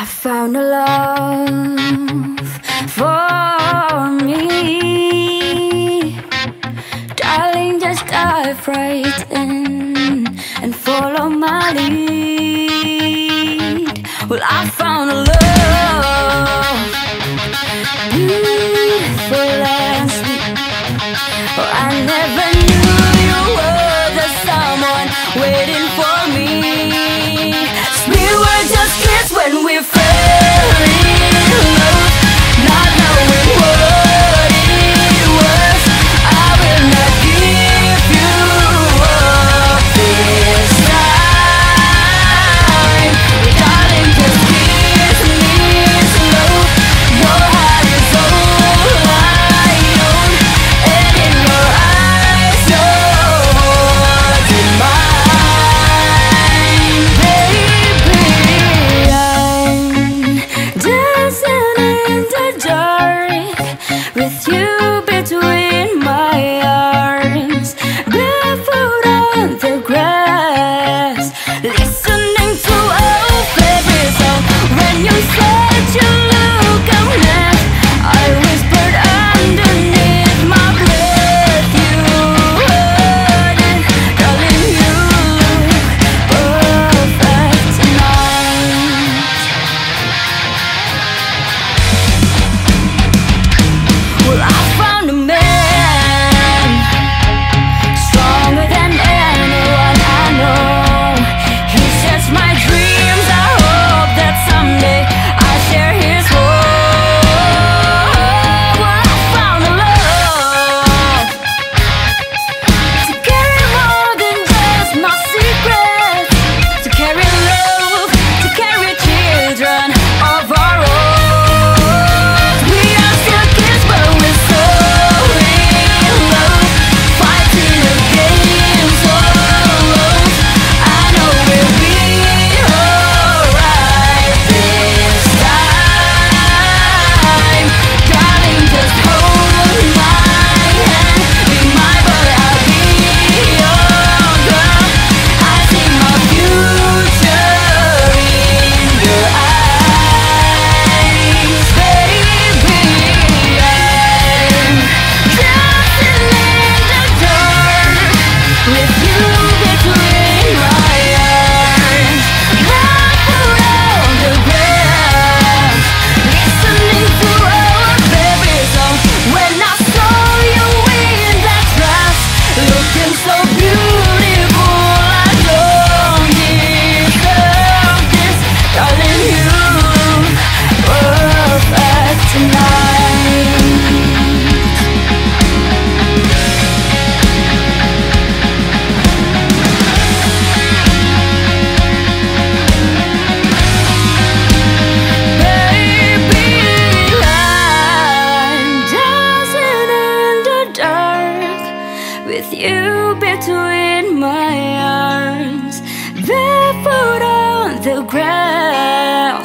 I found a love for me. Darling, just dive right in and follow my lead. Well, I found a love. Beautiful and sweet. Oh, I never with you between my arms, barefoot on the ground.